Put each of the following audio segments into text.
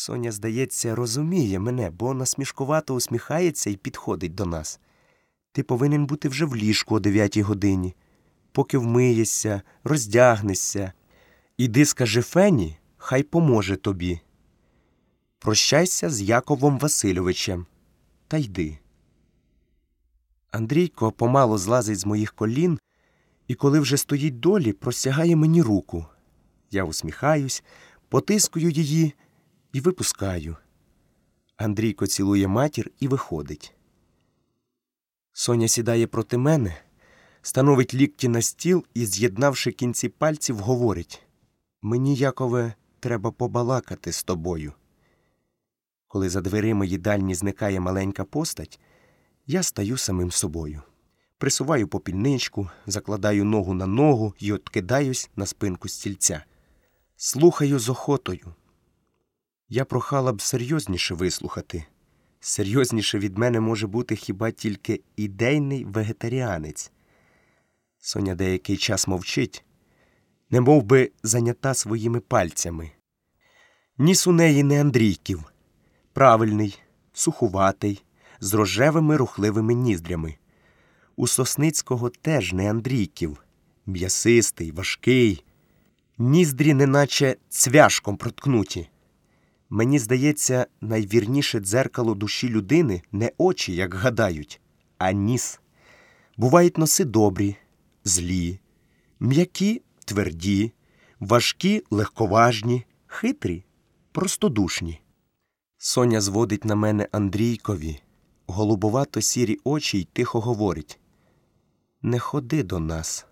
Соня, здається, розуміє мене, бо насмішкувато усміхається і підходить до нас. Ти повинен бути вже в ліжку о дев'ятій годині, поки вмиєшся, роздягнешся. Іди скажи Фені, хай поможе тобі. Прощайся з Яковом Васильовичем та йди. Андрійко помало злазить з моїх колін, і коли вже стоїть долі, простягає мені руку. Я усміхаюсь, потискую її і випускаю. Андрійко цілує матір і виходить. Соня сідає проти мене, становить лікті на стіл і, з'єднавши кінці пальців, говорить Мені, Якове, треба побалакати з тобою. Коли за дверима їдальні зникає маленька постать, я стаю самим собою. Присуваю попільничку, закладаю ногу на ногу і откидаюсь на спинку стільця. Слухаю з охотою. Я прохала б серйозніше вислухати. Серйозніше від мене може бути хіба тільки ідейний вегетаріанець. Соня деякий час мовчить, не мов би зайнята своїми пальцями. Ніс у неї не Андрійків, правильний, сухуватий, з рожевими рухливими ніздрями. У Сосницького теж не Андрійків, м'ясистий, важкий, ніздрі, неначе цвяшком проткнуті. Мені здається, найвірніше дзеркало душі людини не очі, як гадають, а ніс. Бувають носи добрі, злі, м'які тверді, важкі легковажні, хитрі, простодушні. Соня зводить на мене Андрійкові, голубовато сірі очі й тихо говорить Не ходи до нас.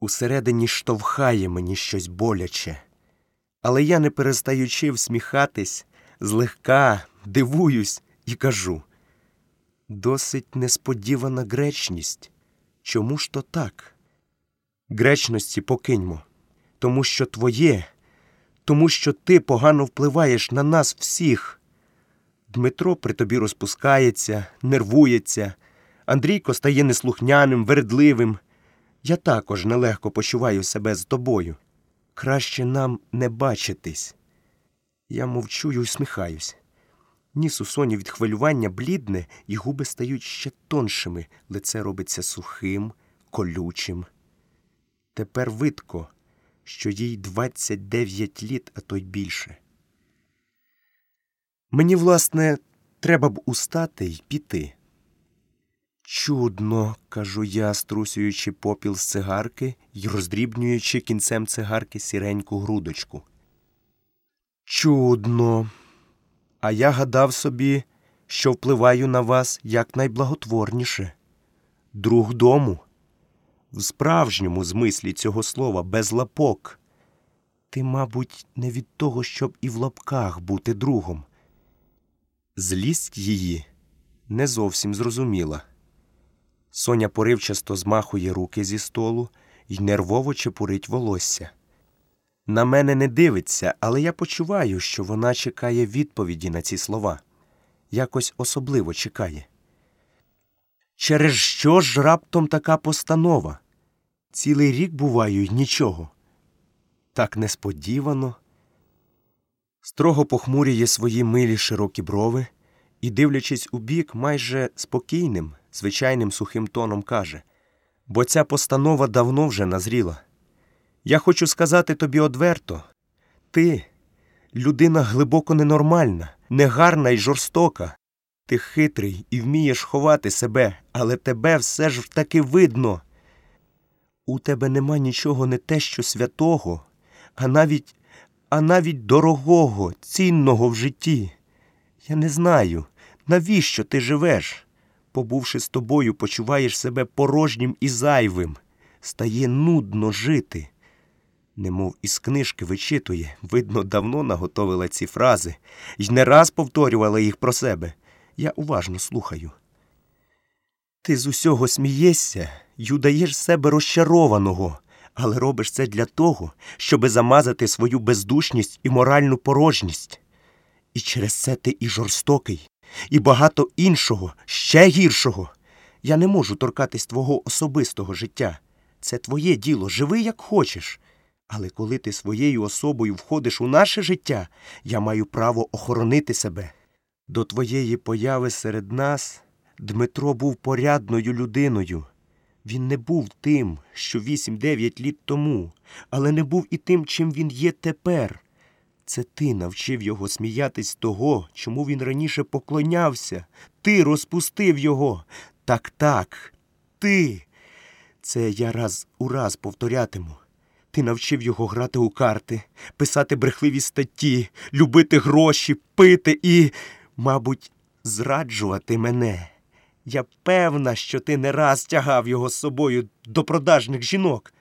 Усередині штовхає мені щось боляче. Але я, не перестаючи всміхатись, злегка дивуюсь і кажу досить несподівана гречність. Чому ж то так? Гречності покиньмо, тому що твоє, тому що ти погано впливаєш на нас всіх. Дмитро при тобі розпускається, нервується, Андрійко стає неслухняним, вередливим. Я також нелегко почуваю себе з тобою. Краще нам не бачитись. Я мовчу й усміхаюсь. Ніс у соні від хвилювання блідне, і губи стають ще тоншими, лице робиться сухим, колючим. Тепер видко, що їй 29 літ, а то й більше. Мені, власне, треба б устати й піти. Чудно, кажу я, струсюючи попіл з цигарки й роздрібнюючи кінцем цигарки сіреньку грудочку. Чудно. А я гадав собі, що впливаю на вас якнайблаготворніше. Друг дому. В справжньому змислі цього слова без лапок. Ти, мабуть, не від того, щоб і в лапках бути другом. Злість її не зовсім зрозуміла. Соня поривчасто змахує руки зі столу і нервово чепурить волосся. На мене не дивиться, але я почуваю, що вона чекає відповіді на ці слова. Якось особливо чекає. Через що ж раптом така постанова? Цілий рік буваю й нічого. Так несподівано. Строго похмурює свої милі широкі брови і, дивлячись у бік, майже спокійним, звичайним сухим тоном каже бо ця постанова давно вже назріла. Я хочу сказати тобі одверто ти, людина глибоко ненормальна, негарна і жорстока. Ти хитрий і вмієш ховати себе, але тебе все ж таки видно. У тебе нема нічого не те, що святого, а навіть, а навіть дорогого, цінного в житті. Я не знаю, навіщо ти живеш. Побувши з тобою, почуваєш себе порожнім і зайвим. Стає нудно жити. Немов із книжки вичитує, видно, давно наготовила ці фрази і не раз повторювала їх про себе. Я уважно слухаю. Ти з усього смієшся й удаєш себе розчарованого, але робиш це для того, щоби замазати свою бездушність і моральну порожність. І через це ти і жорстокий, і багато іншого, ще гіршого. Я не можу торкатись твого особистого життя. Це твоє діло, живи як хочеш. Але коли ти своєю особою входиш у наше життя, я маю право охоронити себе. До твоєї появи серед нас Дмитро був порядною людиною. Він не був тим, що вісім-дев'ять літ тому, але не був і тим, чим він є тепер. Це ти навчив його сміятись того, чому він раніше поклонявся. Ти розпустив його. Так, так, ти. Це я раз у раз повторятиму. Ти навчив його грати у карти, писати брехливі статті, любити гроші, пити і, мабуть, зраджувати мене. Я певна, що ти не раз тягав його з собою до продажних жінок.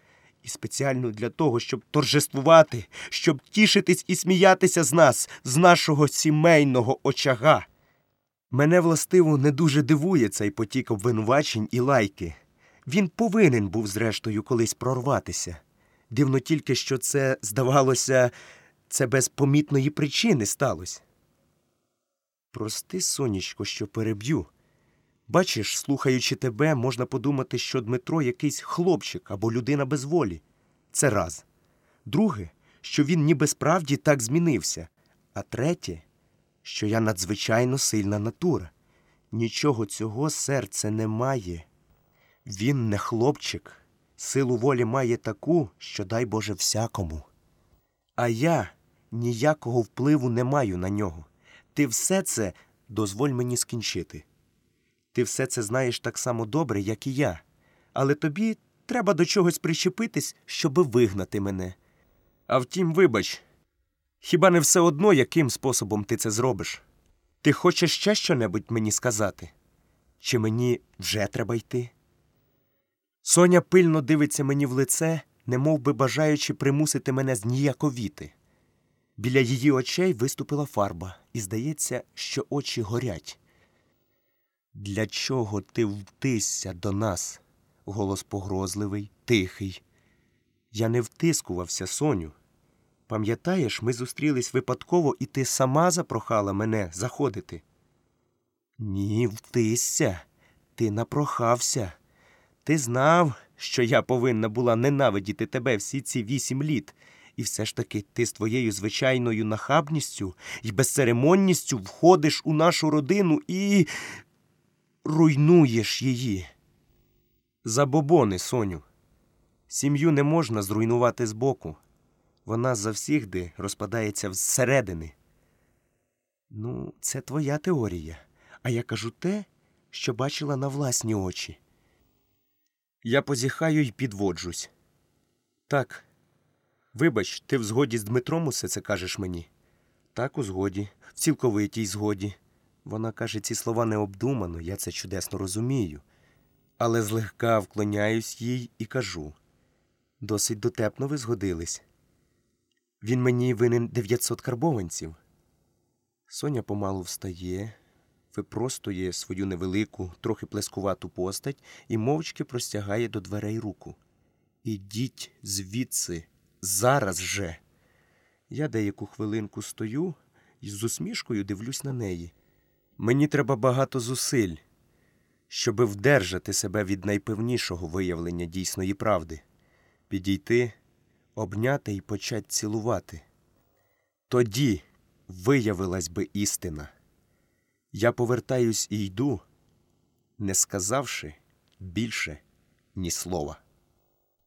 І спеціально для того, щоб торжествувати, щоб тішитись і сміятися з нас, з нашого сімейного очага. Мене властиво не дуже дивує цей потік обвинувачень і лайки. Він повинен був, зрештою, колись прорватися. Дивно тільки, що це, здавалося, це без помітної причини сталося. Прости, сонечко, що переб'ю. Бачиш, слухаючи тебе, можна подумати, що Дмитро якийсь хлопчик або людина без волі. Це раз. Друге, що він ніби справді так змінився. А третє, що я надзвичайно сильна натура. Нічого цього серце не має. Він не хлопчик. Силу волі має таку, що дай Боже всякому. А я ніякого впливу не маю на нього. Ти все це дозволь мені скінчити. Ти все це знаєш так само добре, як і я, але тобі треба до чогось причепитись, щоби вигнати мене. А втім, вибач, хіба не все одно, яким способом ти це зробиш? Ти хочеш ще щонебудь мені сказати? Чи мені вже треба йти? Соня пильно дивиться мені в лице, немов би бажаючи примусити мене зніяковіти. Біля її очей виступила фарба, і здається, що очі горять. Для чого ти втисся до нас? Голос погрозливий, тихий. Я не втискувався, Соню. Пам'ятаєш, ми зустрілись випадково, і ти сама запрохала мене заходити. Ні, втисся. Ти напрохався. Ти знав, що я повинна була ненавидіти тебе всі ці вісім літ, і все ж таки ти з твоєю звичайною нахабністю і безцеремонністю входиш у нашу родину і руйнуєш її. Забобони, Соню. Сім'ю не можна зруйнувати збоку. Вона завсігди розпадається зсередини. Ну, це твоя теорія. А я кажу те, що бачила на власні очі. Я позіхаю і підводжусь. Так. Вибач, ти в згоді з Дмитром усе це кажеш мені? Так, у згоді, в цілковитій згоді. Вона каже ці слова необдумано, я це чудесно розумію. Але злегка вклоняюсь їй і кажу досить дотепно ви згодились. Він мені винен 900 карбованців. Соня помалу встає, випростує свою невелику, трохи плескувату постать і мовчки простягає до дверей руку. Ідіть звідси, зараз же. Я деяку хвилинку стою і з усмішкою дивлюсь на неї. Мені треба багато зусиль, щоби вдержати себе від найпевнішого виявлення дійсної правди, підійти, обняти і почать цілувати. Тоді виявилась би істина. Я повертаюсь і йду, не сказавши більше ні слова.